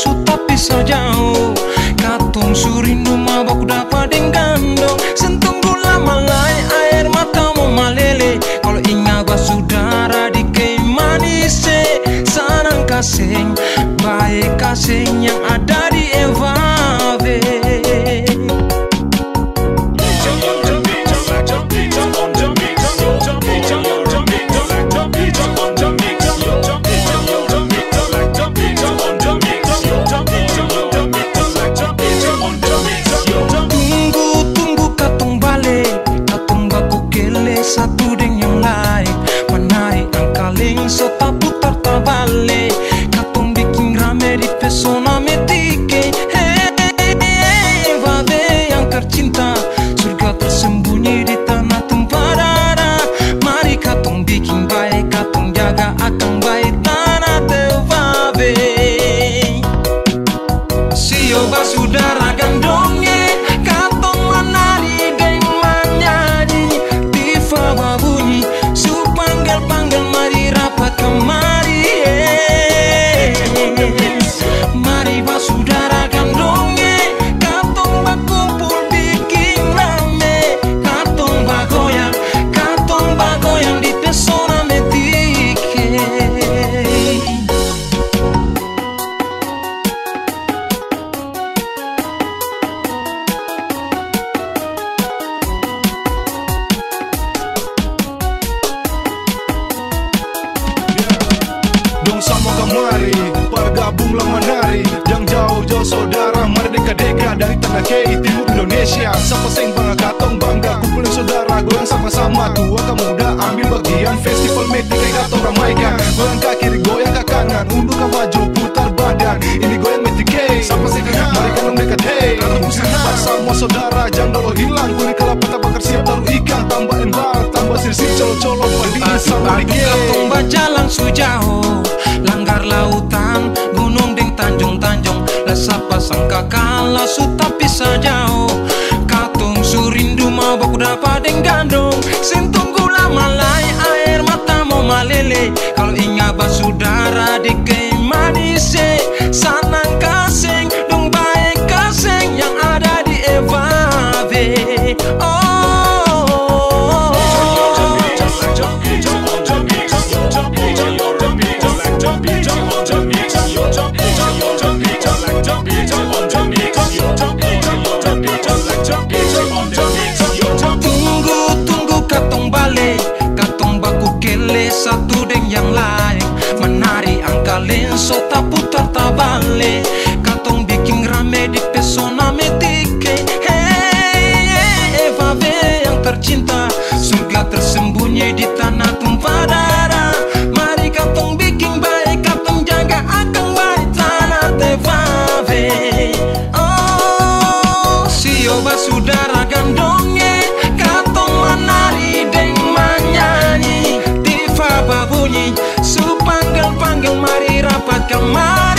su tapi sejauh Katung surindu Kemari Bergabunglah menari. Yang jauh-jauh saudara Merdeka-deka dari tanah KI Timur Indonesia. Siapa sing bangga katong bangga Kumpulin saudara goyang sama-sama. Tua ke muda ambil bagian Festival meeting katong ramaikan. Goyang ke kiri goyang ke kanan Undur ke maju putar badan. Ini goyang meeting K Siapa sing kenal Mari katong dekat hey. Bersama saudara jangan dulu hilang. Kuning kelapa bakar siap taruh ikan Tambah enbar Tambah sirsi colo-colo Bandingin sama di Katong bajalan sujauh Langgar lautan Gunung deng tanjung-tanjung. Lesa pasang kakala su tapi sajauh Katong surindu mabok dapat deng gandong Sentung gula malai air mata mau malele Kalau ingat basudara di manis my